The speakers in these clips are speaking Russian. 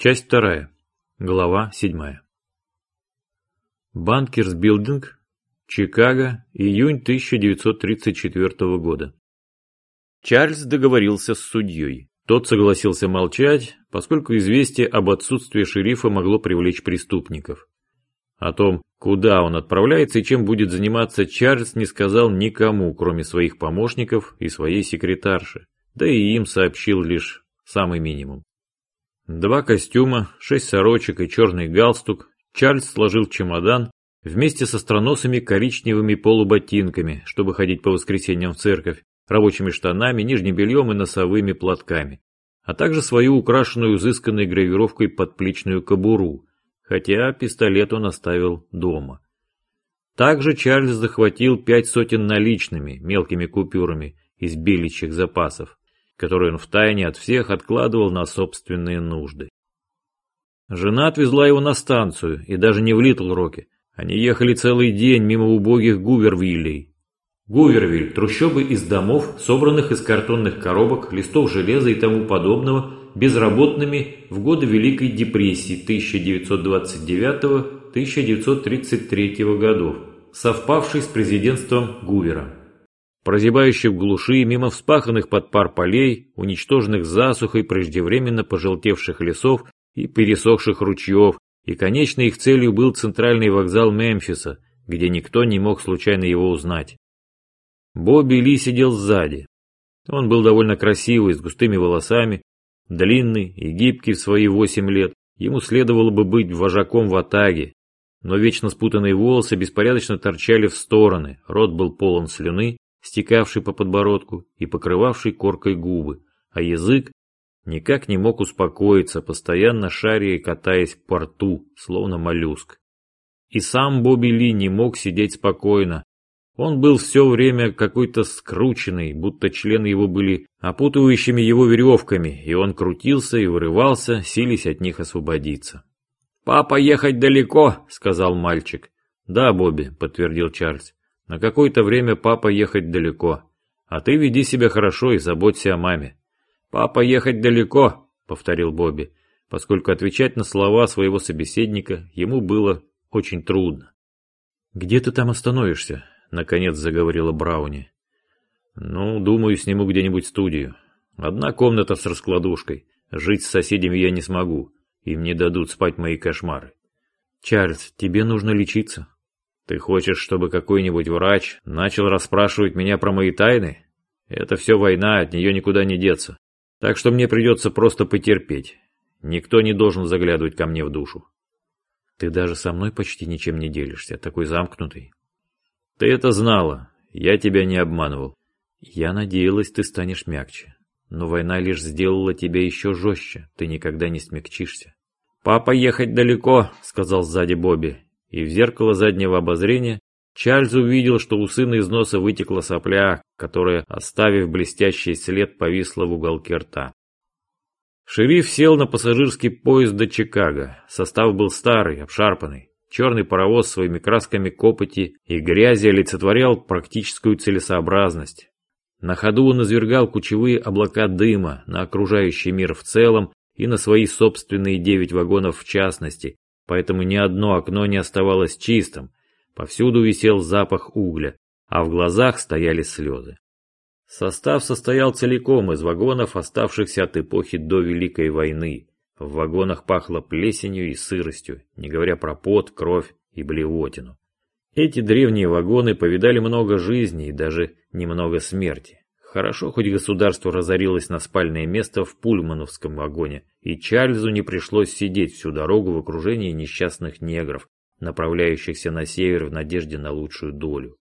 Часть вторая. Глава седьмая. Банкерс Билдинг, Чикаго, июнь 1934 года. Чарльз договорился с судьей. Тот согласился молчать, поскольку известие об отсутствии шерифа могло привлечь преступников. О том, куда он отправляется и чем будет заниматься, Чарльз не сказал никому, кроме своих помощников и своей секретарши, да и им сообщил лишь самый минимум. Два костюма, шесть сорочек и черный галстук. Чарльз сложил чемодан вместе со страносами коричневыми полуботинками, чтобы ходить по воскресеньям в церковь, рабочими штанами, нижним бельем и носовыми платками, а также свою украшенную изысканной гравировкой подплечную кобуру, хотя пистолет он оставил дома. Также Чарльз захватил пять сотен наличными, мелкими купюрами из беличьих запасов который он втайне от всех откладывал на собственные нужды. Жена отвезла его на станцию, и даже не в Литл-Роке. Они ехали целый день мимо убогих Гувервиллей. Гувервиль – трущобы из домов, собранных из картонных коробок, листов железа и тому подобного, безработными в годы Великой депрессии 1929-1933 годов, совпавшей с президентством Гувера прозябающих в глуши, мимо вспаханных под пар полей, уничтоженных засухой преждевременно пожелтевших лесов и пересохших ручьев, и конечной их целью был центральный вокзал Мемфиса, где никто не мог случайно его узнать. Бобби Ли сидел сзади. Он был довольно красивый, с густыми волосами, длинный и гибкий в свои восемь лет. Ему следовало бы быть вожаком в Атаге, но вечно спутанные волосы беспорядочно торчали в стороны, рот был полон слюны, стекавший по подбородку и покрывавший коркой губы, а язык никак не мог успокоиться, постоянно шаря и катаясь по рту, словно моллюск. И сам Бобби Ли не мог сидеть спокойно. Он был все время какой-то скрученный, будто члены его были опутывающими его веревками, и он крутился и вырывался, сились от них освободиться. «Папа ехать далеко», — сказал мальчик. «Да, Бобби», — подтвердил Чарльз. На какое-то время папа ехать далеко. А ты веди себя хорошо и заботься о маме. Папа ехать далеко, повторил Бобби, поскольку отвечать на слова своего собеседника ему было очень трудно. Где ты там остановишься? Наконец заговорила Брауни. Ну, думаю, сниму где-нибудь студию. Одна комната с раскладушкой. Жить с соседями я не смогу. Им не дадут спать мои кошмары. Чарльз, тебе нужно лечиться. Ты хочешь, чтобы какой-нибудь врач начал расспрашивать меня про мои тайны? Это все война, от нее никуда не деться. Так что мне придется просто потерпеть. Никто не должен заглядывать ко мне в душу. Ты даже со мной почти ничем не делишься, такой замкнутый. Ты это знала, я тебя не обманывал. Я надеялась, ты станешь мягче. Но война лишь сделала тебя еще жестче, ты никогда не смягчишься. «Папа ехать далеко», — сказал сзади Бобби и в зеркало заднего обозрения Чарльз увидел, что у сына из носа вытекла сопля, которая, оставив блестящий след, повисла в уголке рта. Шериф сел на пассажирский поезд до Чикаго. Состав был старый, обшарпанный. Черный паровоз своими красками копоти и грязи олицетворял практическую целесообразность. На ходу он извергал кучевые облака дыма на окружающий мир в целом и на свои собственные девять вагонов в частности, поэтому ни одно окно не оставалось чистым, повсюду висел запах угля, а в глазах стояли слезы. Состав состоял целиком из вагонов, оставшихся от эпохи до Великой войны. В вагонах пахло плесенью и сыростью, не говоря про пот, кровь и блевотину. Эти древние вагоны повидали много жизней и даже немного смерти. Хорошо, хоть государство разорилось на спальное место в пульмановском вагоне, и Чарльзу не пришлось сидеть всю дорогу в окружении несчастных негров, направляющихся на север в надежде на лучшую долю.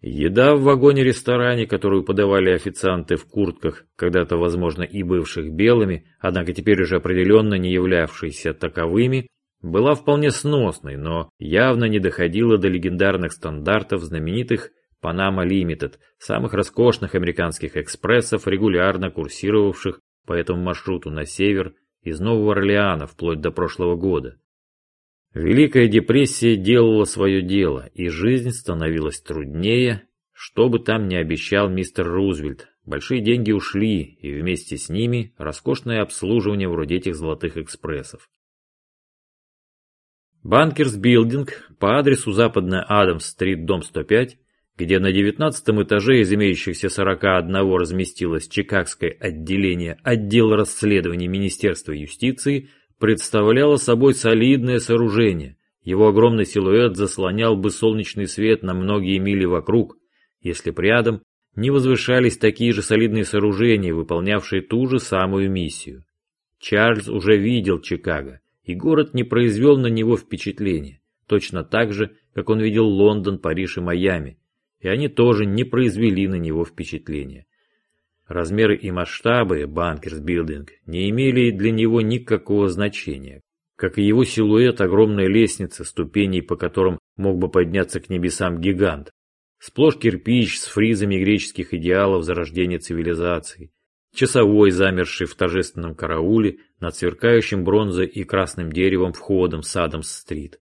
Еда в вагоне-ресторане, которую подавали официанты в куртках, когда-то, возможно, и бывших белыми, однако теперь уже определенно не являвшиеся таковыми, была вполне сносной, но явно не доходила до легендарных стандартов знаменитых Panama Limited, самых роскошных американских экспрессов, регулярно курсировавших по этому маршруту на север из Нового Орлеана вплоть до прошлого года. Великая депрессия делала свое дело, и жизнь становилась труднее, что бы там ни обещал мистер Рузвельт, Большие деньги ушли, и вместе с ними роскошное обслуживание вроде этих золотых экспрессов. Банкерс Билдинг по адресу Западная Адамс-стрит, дом 105, где на 19 этаже из имеющихся 41 разместилось Чикагское отделение отдела расследований Министерства юстиции, представляло собой солидное сооружение. Его огромный силуэт заслонял бы солнечный свет на многие мили вокруг, если бы рядом не возвышались такие же солидные сооружения, выполнявшие ту же самую миссию. Чарльз уже видел Чикаго, и город не произвел на него впечатления, точно так же, как он видел Лондон, Париж и Майами, и они тоже не произвели на него впечатления. Размеры и масштабы Банкерс Билдинг не имели для него никакого значения, как и его силуэт огромной лестницы, ступеней по которым мог бы подняться к небесам гигант. Сплошь кирпич с фризами греческих идеалов зарождения цивилизации. Часовой, замерший в торжественном карауле над сверкающим бронзой и красным деревом входом с Адамс-стрит.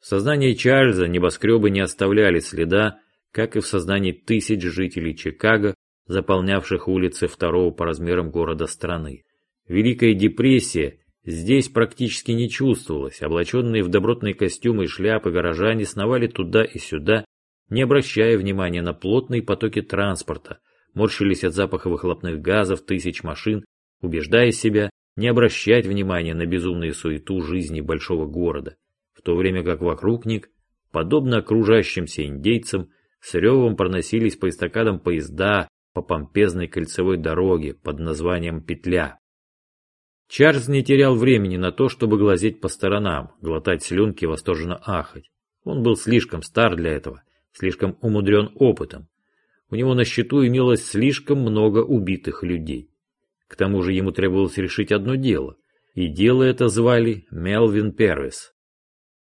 В сознании Чарльза небоскребы не оставляли следа, как и в сознании тысяч жителей Чикаго, заполнявших улицы второго по размерам города страны. Великая депрессия здесь практически не чувствовалась, облаченные в добротные костюмы и шляпы горожане сновали туда и сюда, не обращая внимания на плотные потоки транспорта, морщились от запаха выхлопных газов тысяч машин, убеждая себя не обращать внимания на безумную суету жизни большого города, в то время как вокруг них, подобно окружающимся индейцам, с ревом проносились по эстакадам поезда по помпезной кольцевой дороге под названием «Петля». Чарльз не терял времени на то, чтобы глазеть по сторонам, глотать слюнки и восторженно ахать. Он был слишком стар для этого, слишком умудрен опытом. У него на счету имелось слишком много убитых людей. К тому же ему требовалось решить одно дело, и дело это звали Мелвин Первис.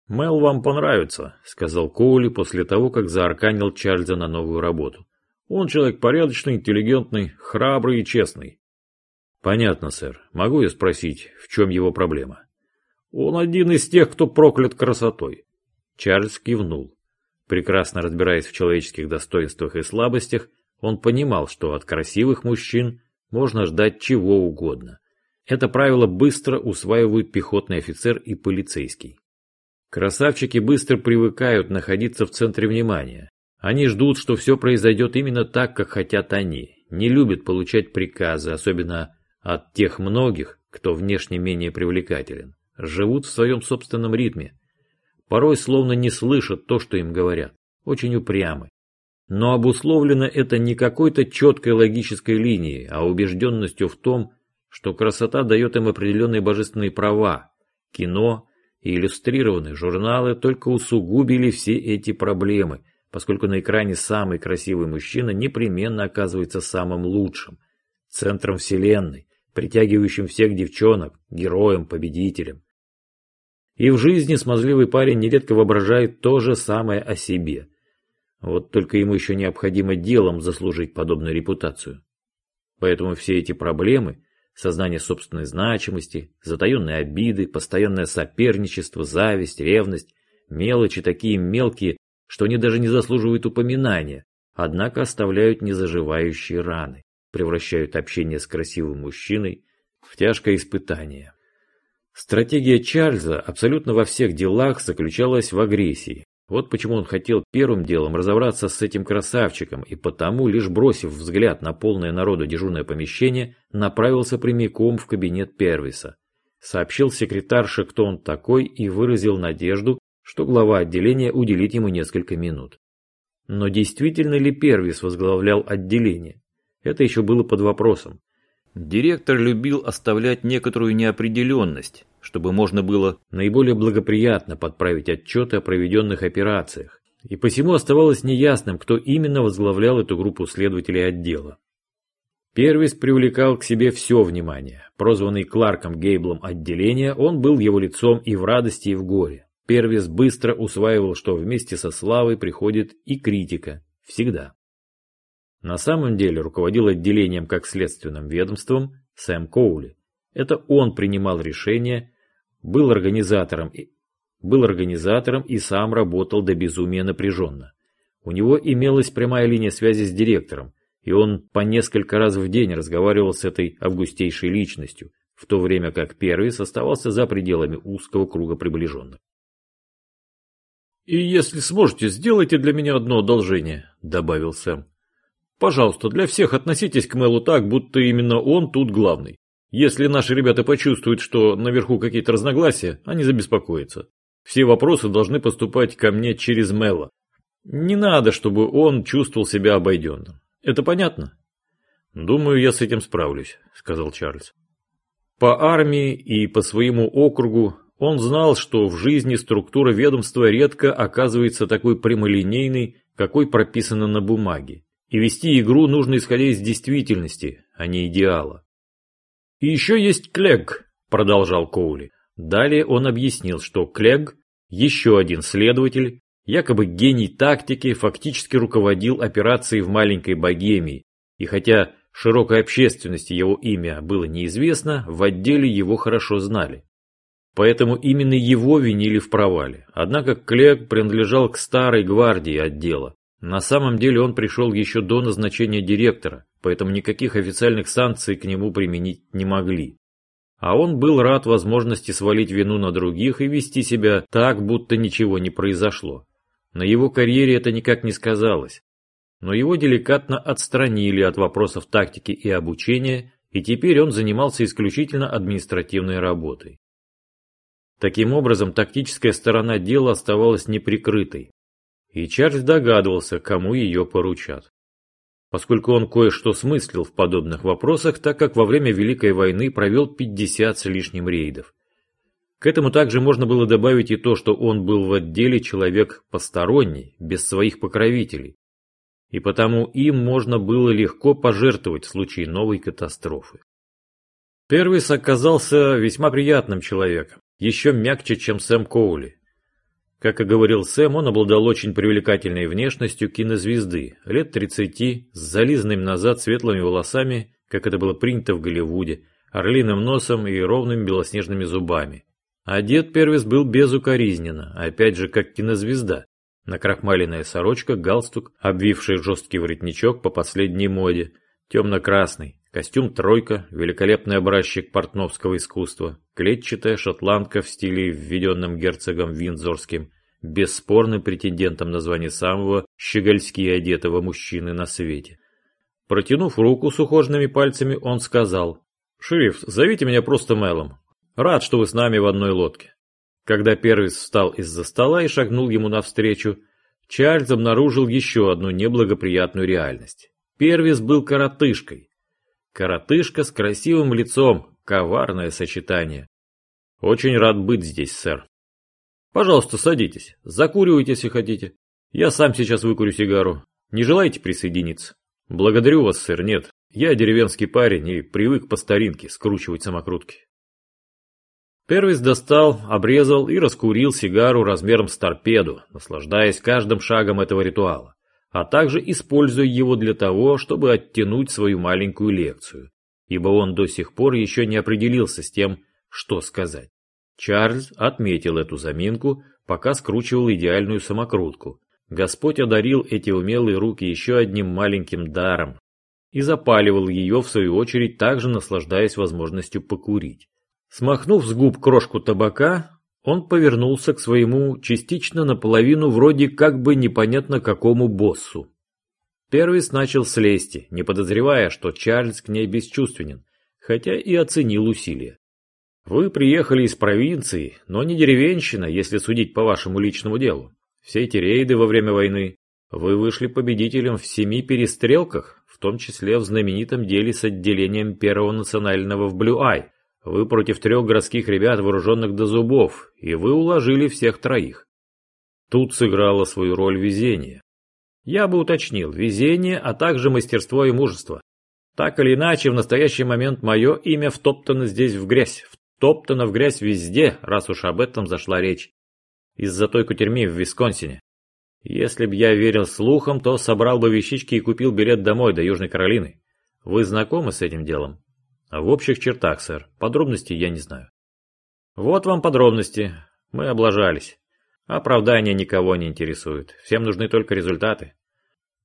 «Мел вам понравится», — сказал Коули после того, как заарканил Чарльза на новую работу. «Он человек порядочный, интеллигентный, храбрый и честный». «Понятно, сэр. Могу я спросить, в чем его проблема?» «Он один из тех, кто проклят красотой». Чарльз кивнул. Прекрасно разбираясь в человеческих достоинствах и слабостях, он понимал, что от красивых мужчин можно ждать чего угодно. Это правило быстро усваивают пехотный офицер и полицейский. Красавчики быстро привыкают находиться в центре внимания. Они ждут, что все произойдет именно так, как хотят они. Не любят получать приказы, особенно от тех многих, кто внешне менее привлекателен. Живут в своем собственном ритме. Порой словно не слышат то, что им говорят. Очень упрямы. Но обусловлено это не какой-то четкой логической линией, а убежденностью в том, что красота дает им определенные божественные права. Кино, и иллюстрированные журналы только усугубили все эти проблемы, поскольку на экране самый красивый мужчина непременно оказывается самым лучшим, центром вселенной, притягивающим всех девчонок, героем, победителем. И в жизни смазливый парень нередко воображает то же самое о себе. Вот только ему еще необходимо делом заслужить подобную репутацию. Поэтому все эти проблемы сознание собственной значимости, затаенные обиды, постоянное соперничество, зависть, ревность, мелочи такие мелкие, что они даже не заслуживают упоминания, однако оставляют незаживающие раны, превращают общение с красивым мужчиной в тяжкое испытание. Стратегия Чарльза абсолютно во всех делах заключалась в агрессии, вот почему он хотел первым делом разобраться с этим красавчиком, и потому, лишь бросив взгляд на полное народу дежурное помещение, направился прямиком в кабинет Первиса. Сообщил секретарше, кто он такой, и выразил надежду, что глава отделения уделит ему несколько минут. Но действительно ли Первис возглавлял отделение? Это еще было под вопросом. Директор любил оставлять некоторую неопределенность, чтобы можно было наиболее благоприятно подправить отчеты о проведенных операциях. И посему оставалось неясным, кто именно возглавлял эту группу следователей отдела. Первис привлекал к себе все внимание. Прозванный Кларком Гейблом отделения, он был его лицом и в радости, и в горе. Первис быстро усваивал, что вместе со славой приходит и критика. Всегда. На самом деле руководил отделением как следственным ведомством Сэм Коули. Это он принимал решения, был организатором, был организатором и сам работал до безумия напряженно. У него имелась прямая линия связи с директором, и он по несколько раз в день разговаривал с этой августейшей личностью, в то время как первый оставался за пределами узкого круга приближенных. «И если сможете, сделайте для меня одно одолжение», — добавил Сэм. «Пожалуйста, для всех относитесь к Мэлу так, будто именно он тут главный. Если наши ребята почувствуют, что наверху какие-то разногласия, они забеспокоятся. Все вопросы должны поступать ко мне через Мэла. Не надо, чтобы он чувствовал себя обойденным. Это понятно? Думаю, я с этим справлюсь, сказал Чарльз. По армии и по своему округу он знал, что в жизни структура ведомства редко оказывается такой прямолинейной, какой прописана на бумаге. И вести игру нужно исходя из действительности, а не идеала. «И еще есть Клег», – продолжал Коули. Далее он объяснил, что Клег, еще один следователь, якобы гений тактики, фактически руководил операцией в маленькой Богемии, и хотя широкой общественности его имя было неизвестно, в отделе его хорошо знали. Поэтому именно его винили в провале. Однако Клег принадлежал к старой гвардии отдела. На самом деле он пришел еще до назначения директора, поэтому никаких официальных санкций к нему применить не могли. А он был рад возможности свалить вину на других и вести себя так, будто ничего не произошло. На его карьере это никак не сказалось. Но его деликатно отстранили от вопросов тактики и обучения, и теперь он занимался исключительно административной работой. Таким образом, тактическая сторона дела оставалась неприкрытой. И Чарльз догадывался, кому ее поручат поскольку он кое-что смыслил в подобных вопросах, так как во время Великой войны провел 50 с лишним рейдов. К этому также можно было добавить и то, что он был в отделе человек посторонний, без своих покровителей. И потому им можно было легко пожертвовать в случае новой катастрофы. Первис оказался весьма приятным человеком, еще мягче, чем Сэм Коули. Как и говорил Сэм, он обладал очень привлекательной внешностью кинозвезды, лет 30, с зализанными назад светлыми волосами, как это было принято в Голливуде, орлиным носом и ровными белоснежными зубами. Одет Первис был безукоризненно, опять же как кинозвезда. Накрахмаленная сорочка, галстук, обвивший жесткий воротничок по последней моде, темно-красный, костюм тройка, великолепный образчик портновского искусства, клетчатая шотландка в стиле, введенном герцогом Виндзорским, бесспорным претендентом на звание самого щегольски одетого мужчины на свете. Протянув руку с ухоженными пальцами, он сказал, «Шериф, зовите меня просто Мелом. Рад, что вы с нами в одной лодке». Когда Первис встал из-за стола и шагнул ему навстречу, Чарльз обнаружил еще одну неблагоприятную реальность. Первис был коротышкой. Коротышка с красивым лицом, коварное сочетание. Очень рад быть здесь, сэр. Пожалуйста, садитесь, закуривайте, если хотите. Я сам сейчас выкурю сигару. Не желаете присоединиться? Благодарю вас, сэр, нет. Я деревенский парень и привык по старинке скручивать самокрутки. Первис достал, обрезал и раскурил сигару размером с торпеду, наслаждаясь каждым шагом этого ритуала, а также используя его для того, чтобы оттянуть свою маленькую лекцию, ибо он до сих пор еще не определился с тем, что сказать. Чарльз отметил эту заминку, пока скручивал идеальную самокрутку. Господь одарил эти умелые руки еще одним маленьким даром и запаливал ее, в свою очередь, также наслаждаясь возможностью покурить. Смахнув с губ крошку табака, он повернулся к своему частично наполовину вроде как бы непонятно какому боссу. Первис начал с лести, не подозревая, что Чарльз к ней бесчувственен, хотя и оценил усилия. Вы приехали из провинции, но не деревенщина, если судить по вашему личному делу. Все эти рейды во время войны. Вы вышли победителем в семи перестрелках, в том числе в знаменитом деле с отделением Первого национального в Блю-Ай. Вы против трех городских ребят, вооруженных до зубов, и вы уложили всех троих. Тут сыграло свою роль везение. Я бы уточнил, везение, а также мастерство и мужество. Так или иначе, в настоящий момент мое имя втоптано здесь в грязь, Топтано в грязь везде, раз уж об этом зашла речь. Из-за той кутерьмы в Висконсине. Если б я верил слухам, то собрал бы вещички и купил билет домой, до Южной Каролины. Вы знакомы с этим делом? В общих чертах, сэр. Подробностей я не знаю. Вот вам подробности. Мы облажались. Оправдания никого не интересуют. Всем нужны только результаты.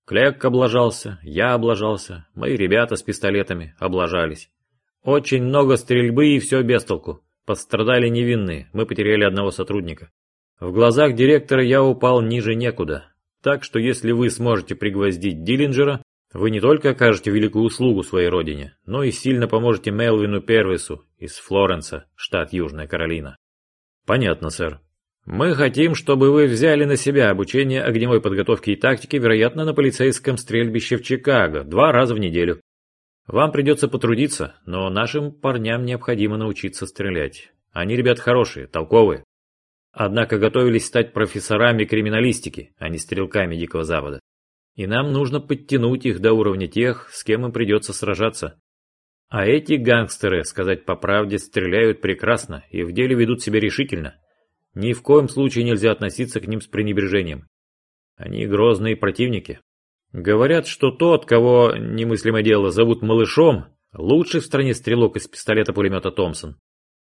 Клек облажался, я облажался, мои ребята с пистолетами облажались. Очень много стрельбы и все без толку. Пострадали невинные, мы потеряли одного сотрудника. В глазах директора я упал ниже некуда. Так что если вы сможете пригвоздить Диллинджера, вы не только окажете великую услугу своей родине, но и сильно поможете Мелвину Первису из Флоренса, штат Южная Каролина. Понятно, сэр. Мы хотим, чтобы вы взяли на себя обучение огневой подготовки и тактики, вероятно, на полицейском стрельбище в Чикаго, два раза в неделю. Вам придется потрудиться, но нашим парням необходимо научиться стрелять. Они, ребят, хорошие, толковые. Однако готовились стать профессорами криминалистики, а не стрелками Дикого Запада. И нам нужно подтянуть их до уровня тех, с кем им придется сражаться. А эти гангстеры, сказать по правде, стреляют прекрасно и в деле ведут себя решительно. Ни в коем случае нельзя относиться к ним с пренебрежением. Они грозные противники. Говорят, что тот, кого, немыслимое дело, зовут Малышом, лучший в стране стрелок из пистолета-пулемета Томпсон.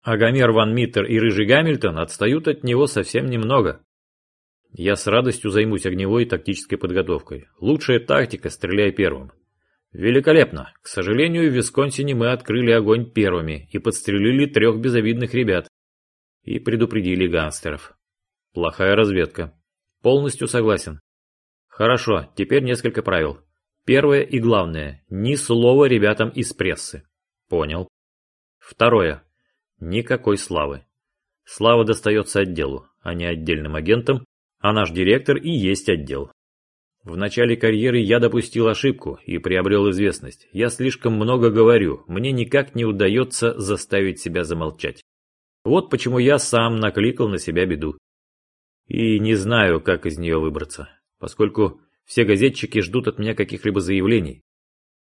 А Гомер Ван Миттер и Рыжий Гамильтон отстают от него совсем немного. Я с радостью займусь огневой и тактической подготовкой. Лучшая тактика – стреляй первым. Великолепно. К сожалению, в Висконсине мы открыли огонь первыми и подстрелили трех безобидных ребят и предупредили гангстеров. Плохая разведка. Полностью согласен. Хорошо, теперь несколько правил. Первое и главное, ни слова ребятам из прессы. Понял. Второе. Никакой славы. Слава достается отделу, а не отдельным агентам, а наш директор и есть отдел. В начале карьеры я допустил ошибку и приобрел известность. Я слишком много говорю, мне никак не удается заставить себя замолчать. Вот почему я сам накликал на себя беду. И не знаю, как из нее выбраться, поскольку все газетчики ждут от меня каких-либо заявлений.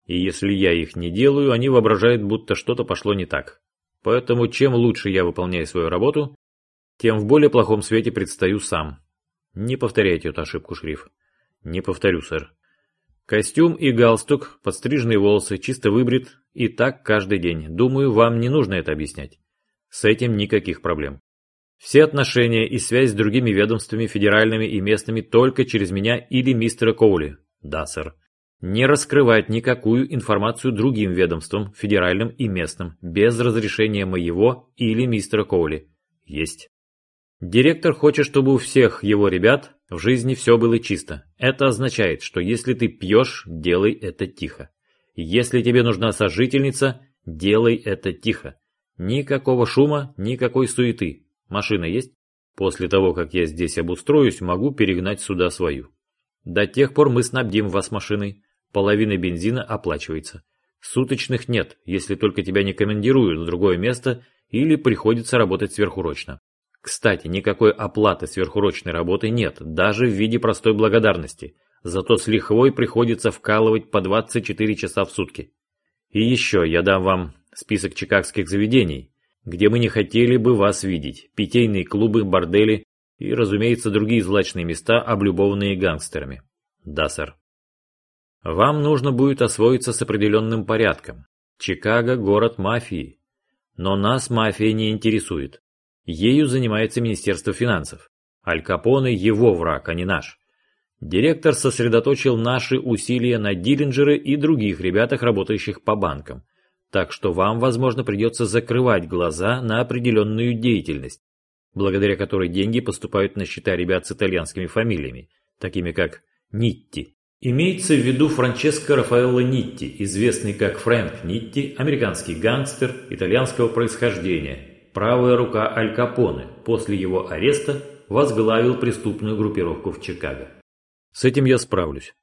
И если я их не делаю, они воображают, будто что-то пошло не так. Поэтому чем лучше я выполняю свою работу, тем в более плохом свете предстаю сам. Не повторяйте эту ошибку, шриф. Не повторю, сэр. Костюм и галстук, подстриженные волосы, чисто выбрит, и так каждый день. Думаю, вам не нужно это объяснять. С этим никаких проблем. Все отношения и связь с другими ведомствами, федеральными и местными, только через меня или мистера Коули. Да, сэр. Не раскрывать никакую информацию другим ведомствам, федеральным и местным, без разрешения моего или мистера Коули. Есть. Директор хочет, чтобы у всех его ребят в жизни все было чисто. Это означает, что если ты пьешь, делай это тихо. Если тебе нужна сожительница, делай это тихо. Никакого шума, никакой суеты. Машина есть? После того, как я здесь обустроюсь, могу перегнать сюда свою. До тех пор мы снабдим вас машиной. Половина бензина оплачивается. Суточных нет, если только тебя не командируют в другое место или приходится работать сверхурочно. Кстати, никакой оплаты сверхурочной работы нет, даже в виде простой благодарности. Зато с лихвой приходится вкалывать по 24 часа в сутки. И еще я дам вам список чикагских заведений, где мы не хотели бы вас видеть, питейные клубы, бордели и, разумеется, другие злачные места, облюбованные гангстерами. Да, сэр. Вам нужно будет освоиться с определенным порядком. Чикаго – город мафии. Но нас мафия не интересует. Ею занимается Министерство финансов. Аль Капоне – его враг, а не наш. Директор сосредоточил наши усилия на Диллинджеры и других ребятах, работающих по банкам – так что вам, возможно, придется закрывать глаза на определенную деятельность, благодаря которой деньги поступают на счета ребят с итальянскими фамилиями, такими как Нитти. Имеется в виду Франческо Рафаэлло Нитти, известный как Фрэнк Нитти, американский гангстер итальянского происхождения, правая рука Аль Капоне, после его ареста возглавил преступную группировку в Чикаго. С этим я справлюсь.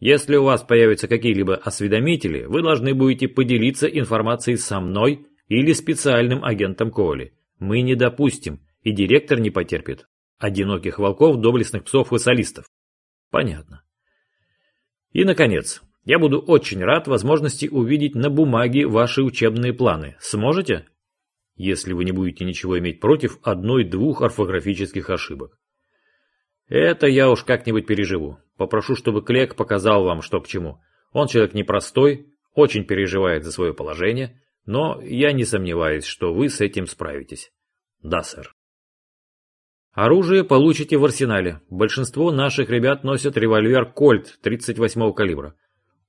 Если у вас появятся какие-либо осведомители, вы должны будете поделиться информацией со мной или специальным агентом Коли. Мы не допустим, и директор не потерпит, одиноких волков, доблестных псов и солистов. Понятно. И, наконец, я буду очень рад возможности увидеть на бумаге ваши учебные планы. Сможете? Если вы не будете ничего иметь против одной-двух орфографических ошибок. Это я уж как-нибудь переживу. Попрошу, чтобы Клек показал вам, что к чему. Он человек непростой, очень переживает за свое положение, но я не сомневаюсь, что вы с этим справитесь. Да, сэр. Оружие получите в арсенале. Большинство наших ребят носят револьвер Кольт 38 калибра.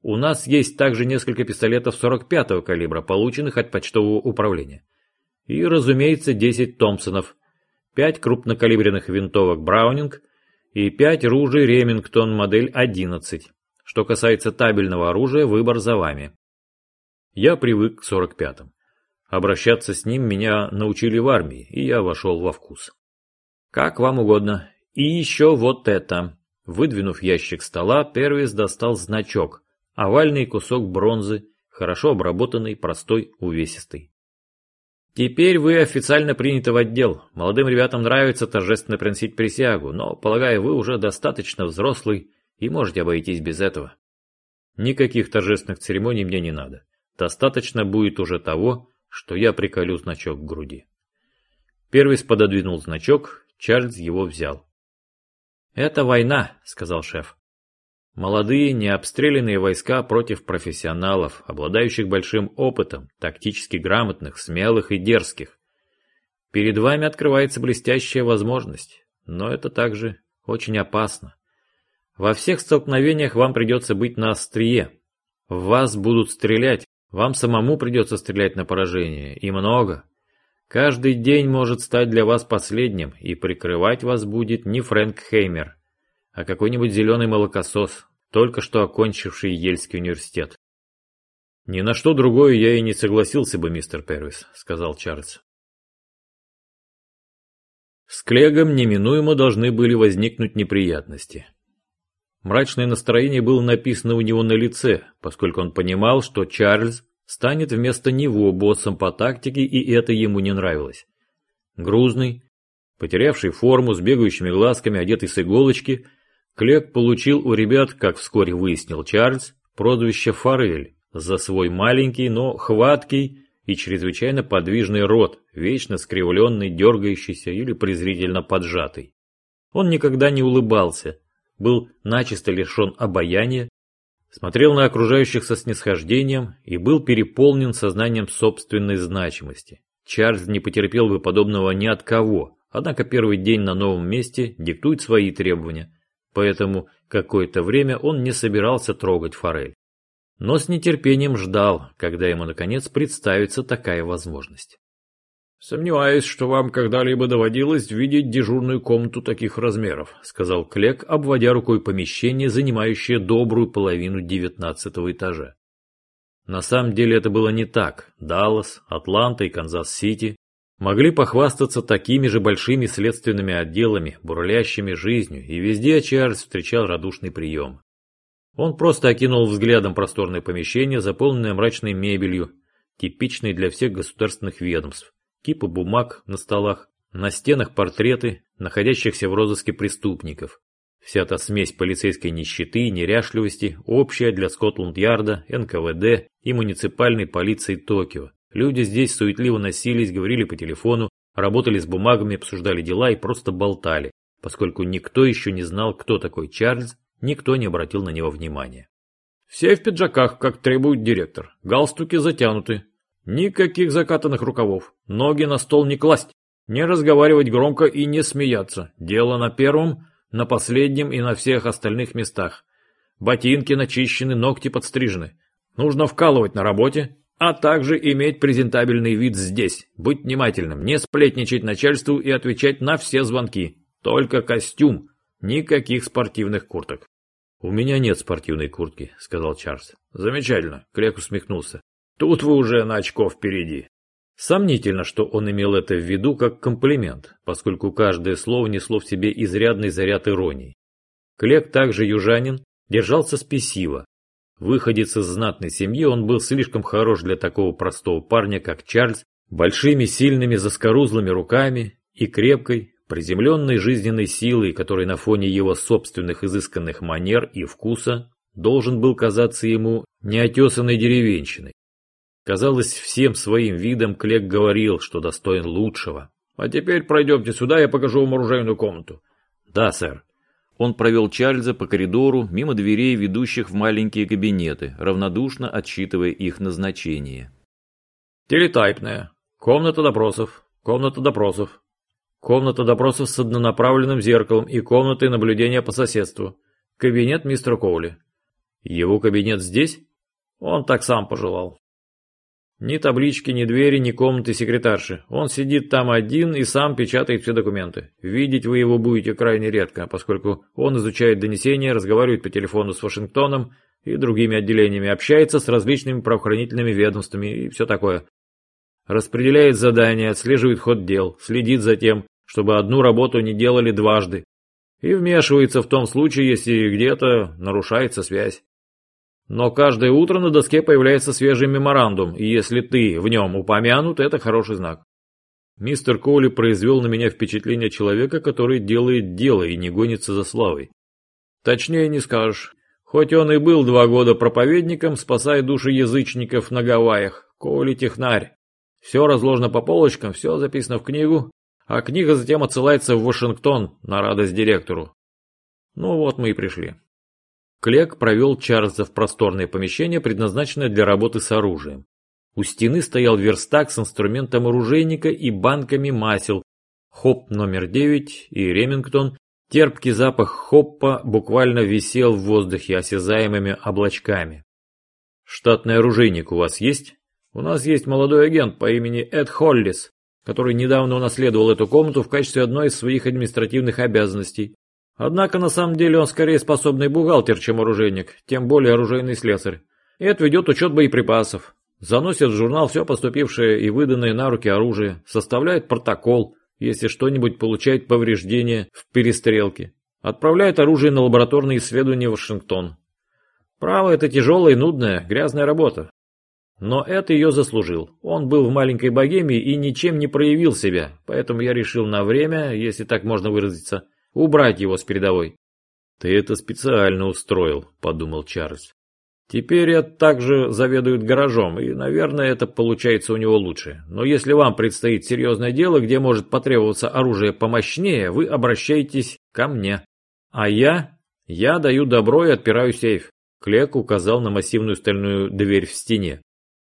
У нас есть также несколько пистолетов 45 калибра, полученных от почтового управления. И, разумеется, 10 Томпсонов, 5 крупнокалиберных винтовок Браунинг и 5 ружей Ремингтон модель 11. Что касается табельного оружия, выбор за вами. Я привык к 45-м. Обращаться с ним меня научили в армии, и я вошел во вкус. Как вам угодно. И еще вот это. Выдвинув ящик стола, Первис достал значок. Овальный кусок бронзы, хорошо обработанный, простой, увесистый. Теперь вы официально приняты в отдел. Молодым ребятам нравится торжественно приносить присягу, но, полагаю, вы уже достаточно взрослый и можете обойтись без этого. Никаких торжественных церемоний мне не надо. Достаточно будет уже того, что я приколю значок к груди. Первис пододвинул значок, Чарльз его взял. «Это война», — сказал шеф. Молодые, необстрелянные войска против профессионалов, обладающих большим опытом, тактически грамотных, смелых и дерзких. Перед вами открывается блестящая возможность, но это также очень опасно. Во всех столкновениях вам придется быть на острие. В вас будут стрелять, вам самому придется стрелять на поражение, и много. Каждый день может стать для вас последним, и прикрывать вас будет не Фрэнк Хеймер, а какой-нибудь зеленый молокосос, только что окончивший Ельский университет. «Ни на что другое я и не согласился бы, мистер Первис», — сказал Чарльз. С Клегом неминуемо должны были возникнуть неприятности. Мрачное настроение было написано у него на лице, поскольку он понимал, что Чарльз станет вместо него боссом по тактике, и это ему не нравилось. Грузный, потерявший форму, с бегающими глазками, одетый с иголочки, Клек получил у ребят, как вскоре выяснил Чарльз, прозвище «Форель» за свой маленький, но хваткий и чрезвычайно подвижный рот, вечно скривленный, дергающийся или презрительно поджатый. Он никогда не улыбался, был начисто лишен обаяния, смотрел на окружающих со снисхождением и был переполнен сознанием собственной значимости. Чарльз не потерпел бы подобного ни от кого, однако первый день на новом месте диктует свои требования, поэтому какое-то время он не собирался трогать форель. Но с нетерпением ждал, когда ему наконец представится такая возможность. «Сомневаюсь, что вам когда-либо доводилось видеть дежурную комнату таких размеров», сказал Клек, обводя рукой помещение, занимающее добрую половину девятнадцатого этажа. На самом деле это было не так. Даллас, Атланта и Канзас-Сити могли похвастаться такими же большими следственными отделами, бурлящими жизнью, и везде Чарльз встречал радушный прием. Он просто окинул взглядом просторное помещение, заполненное мрачной мебелью, типичной для всех государственных ведомств кипы бумаг на столах, на стенах портреты находящихся в розыске преступников. Вся эта смесь полицейской нищеты и неряшливости общая для Скотланд-Ярда, НКВД и муниципальной полиции Токио. Люди здесь суетливо носились, говорили по телефону, работали с бумагами, обсуждали дела и просто болтали, поскольку никто еще не знал, кто такой Чарльз, никто не обратил на него внимания. Все в пиджаках, как требует директор, галстуки затянуты, Никаких закатанных рукавов, ноги на стол не класть, не разговаривать громко и не смеяться. Дело на первом, на последнем и на всех остальных местах. Ботинки начищены, ногти подстрижены. Нужно вкалывать на работе, а также иметь презентабельный вид здесь. Быть внимательным, не сплетничать начальству и отвечать на все звонки. Только костюм, никаких спортивных курток. «У меня нет спортивной куртки», — сказал Чарльз. «Замечательно», — Клек усмехнулся. Тут вы уже на очко впереди. Сомнительно, что он имел это в виду как комплимент, поскольку каждое слово несло в себе изрядный заряд иронии. Клек, также южанин, держался спесиво. Выходец из знатной семьи, он был слишком хорош для такого простого парня, как Чарльз, большими сильными заскорузлыми руками и крепкой, приземленной жизненной силой, которой на фоне его собственных изысканных манер и вкуса должен был казаться ему неотесанной деревенщиной. Казалось, всем своим видом Клек говорил, что достоин лучшего. «А теперь пройдемте сюда, я покажу вам оружейную комнату». «Да, сэр». Он провел Чарльза по коридору, мимо дверей, ведущих в маленькие кабинеты, равнодушно отсчитывая их назначение. «Телетайпная. Комната допросов. Комната допросов. Комната допросов с однонаправленным зеркалом и комнатой наблюдения по соседству. Кабинет мистера Коули. Его кабинет здесь? Он так сам пожелал. Ни таблички, ни двери, ни комнаты секретарши. Он сидит там один и сам печатает все документы. Видеть вы его будете крайне редко, поскольку он изучает донесения, разговаривает по телефону с Вашингтоном и другими отделениями, общается с различными правоохранительными ведомствами и все такое. Распределяет задания, отслеживает ход дел, следит за тем, чтобы одну работу не делали дважды. И вмешивается в том случае, если где-то нарушается связь. Но каждое утро на доске появляется свежий меморандум, и если ты в нем упомянут, это хороший знак. Мистер Коули произвел на меня впечатление человека, который делает дело и не гонится за славой. Точнее не скажешь. Хоть он и был два года проповедником, спасая души язычников на Гавайях, Коули технарь. Все разложено по полочкам, все записано в книгу, а книга затем отсылается в Вашингтон на радость директору. Ну вот мы и пришли. Клек провел Чарльза в просторное помещение, предназначенное для работы с оружием. У стены стоял верстак с инструментом оружейника и банками масел, хоп номер 9 и ремингтон. Терпкий запах хоппа буквально висел в воздухе осязаемыми облачками. «Штатный оружейник у вас есть?» «У нас есть молодой агент по имени Эд Холлис, который недавно унаследовал эту комнату в качестве одной из своих административных обязанностей. Однако на самом деле он скорее способный бухгалтер, чем оружейник, тем более оружейный слесарь. И отведет учет боеприпасов, заносит в журнал все поступившее и выданное на руки оружие, составляет протокол, если что-нибудь получает повреждения в перестрелке, отправляет оружие на лабораторные исследования в Вашингтон. Право, это тяжелая и нудная, грязная работа. Но это ее заслужил. Он был в маленькой богеме и ничем не проявил себя, поэтому я решил на время, если так можно выразиться, Убрать его с передовой. Ты это специально устроил, подумал Чарльз. Теперь я также заведует гаражом, и, наверное, это получается у него лучше. Но если вам предстоит серьезное дело, где может потребоваться оружие помощнее, вы обращаетесь ко мне. А я... Я даю добро и отпираю сейф. Клек указал на массивную стальную дверь в стене.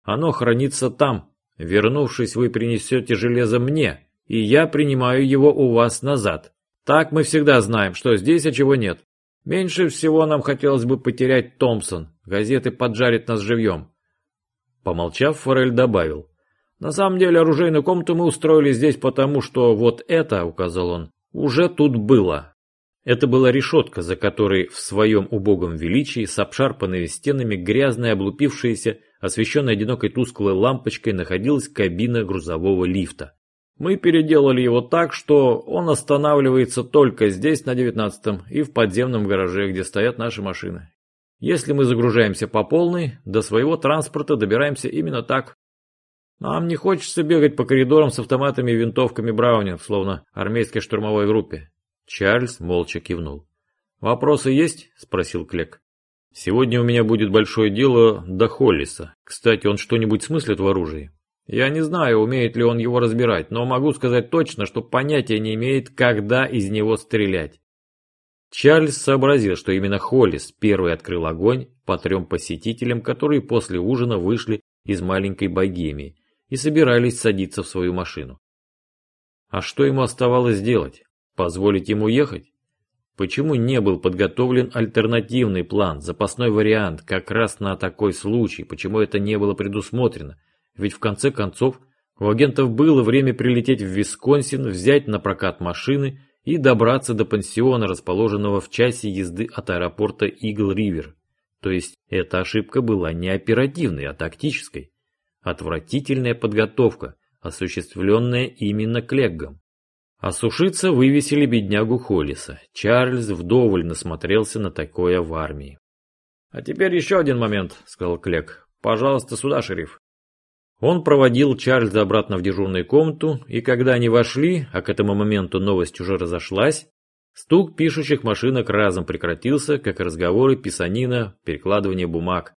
Оно хранится там. Вернувшись, вы принесете железо мне, и я принимаю его у вас назад. Так мы всегда знаем, что здесь, а чего нет. Меньше всего нам хотелось бы потерять Томпсон. Газеты поджарят нас живьем. Помолчав, Форель добавил. На самом деле оружейную комнату мы устроили здесь потому, что вот это, указал он, уже тут было. Это была решетка, за которой в своем убогом величии с обшарпанными стенами грязная, облупившаяся, освещенная одинокой тусклой лампочкой находилась кабина грузового лифта. Мы переделали его так, что он останавливается только здесь, на девятнадцатом, и в подземном гараже, где стоят наши машины. Если мы загружаемся по полной, до своего транспорта добираемся именно так. Нам не хочется бегать по коридорам с автоматами и винтовками Браунинг, словно армейской штурмовой группе. Чарльз молча кивнул. «Вопросы есть?» – спросил Клек. «Сегодня у меня будет большое дело до Холлиса. Кстати, он что-нибудь смыслит в оружии?» Я не знаю, умеет ли он его разбирать, но могу сказать точно, что понятия не имеет, когда из него стрелять. Чарльз сообразил, что именно Холлис первый открыл огонь по трем посетителям, которые после ужина вышли из маленькой богемии и собирались садиться в свою машину. А что ему оставалось делать? Позволить ему ехать? Почему не был подготовлен альтернативный план, запасной вариант, как раз на такой случай? Почему это не было предусмотрено? Ведь в конце концов у агентов было время прилететь в Висконсин, взять на прокат машины и добраться до пансиона, расположенного в часе езды от аэропорта Игл-Ривер. То есть эта ошибка была не оперативной, а тактической. Отвратительная подготовка, осуществленная именно Клеггом. Осушиться вывесили беднягу Холлиса. Чарльз вдоволь насмотрелся на такое в армии. «А теперь еще один момент», — сказал Клег. «Пожалуйста, сюда, шериф». Он проводил Чарльза обратно в дежурную комнату, и когда они вошли, а к этому моменту новость уже разошлась, стук пишущих машинок разом прекратился, как и разговоры, писанина, перекладывание бумаг.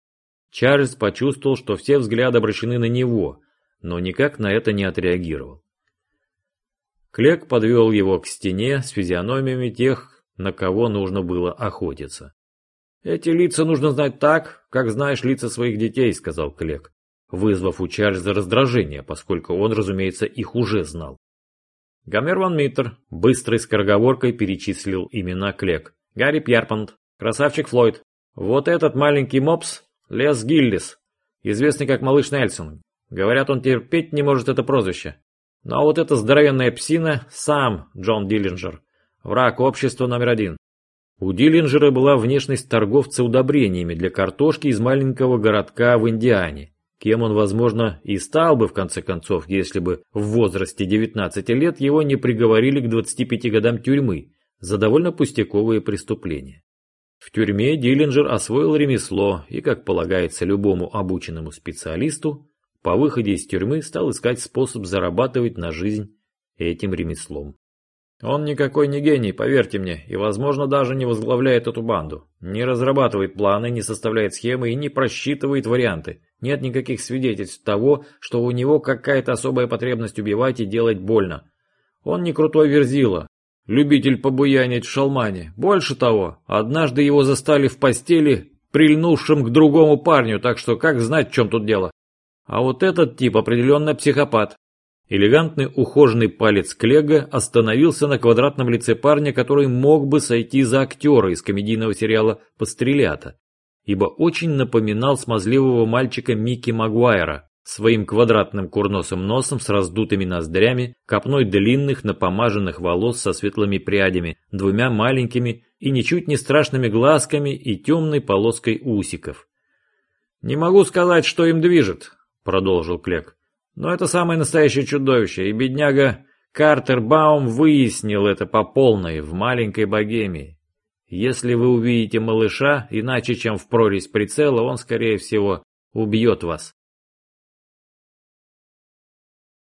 Чарльз почувствовал, что все взгляды обращены на него, но никак на это не отреагировал. Клек подвел его к стене с физиономиями тех, на кого нужно было охотиться. «Эти лица нужно знать так, как знаешь лица своих детей», — сказал Клек вызвав у Чарльза раздражение, поскольку он, разумеется, их уже знал. Гомер Ван Миттер быстрой скороговоркой перечислил имена Клек. Гарри Пьерпант, красавчик Флойд. Вот этот маленький мопс Лес Гиллис, известный как Малыш Нельсон. Говорят, он терпеть не может это прозвище. Но вот эта здоровенная псина сам Джон Диллинджер. Враг общества номер один. У Диллинджера была внешность торговца удобрениями для картошки из маленького городка в Индиане. Кем он, возможно, и стал бы в конце концов, если бы в возрасте 19 лет его не приговорили к 25 годам тюрьмы за довольно пустяковые преступления. В тюрьме Диллинджер освоил ремесло и, как полагается любому обученному специалисту, по выходе из тюрьмы стал искать способ зарабатывать на жизнь этим ремеслом. Он никакой не гений, поверьте мне, и, возможно, даже не возглавляет эту банду. Не разрабатывает планы, не составляет схемы и не просчитывает варианты. Нет никаких свидетельств того, что у него какая-то особая потребность убивать и делать больно. Он не крутой верзила, любитель побуянить в шалмане. Больше того, однажды его застали в постели, прильнувшим к другому парню, так что как знать, в чем тут дело. А вот этот тип определенно психопат. Элегантный ухоженный палец Клега остановился на квадратном лице парня, который мог бы сойти за актера из комедийного сериала «Пострелята», ибо очень напоминал смазливого мальчика Микки Магуайра, своим квадратным курносым носом с раздутыми ноздрями, копной длинных напомаженных волос со светлыми прядями, двумя маленькими и ничуть не страшными глазками и темной полоской усиков. «Не могу сказать, что им движет», — продолжил Клек. «Но это самое настоящее чудовище, и бедняга Картер Баум выяснил это по полной в маленькой богемии. Если вы увидите малыша, иначе чем в прорезь прицела, он, скорее всего, убьет вас.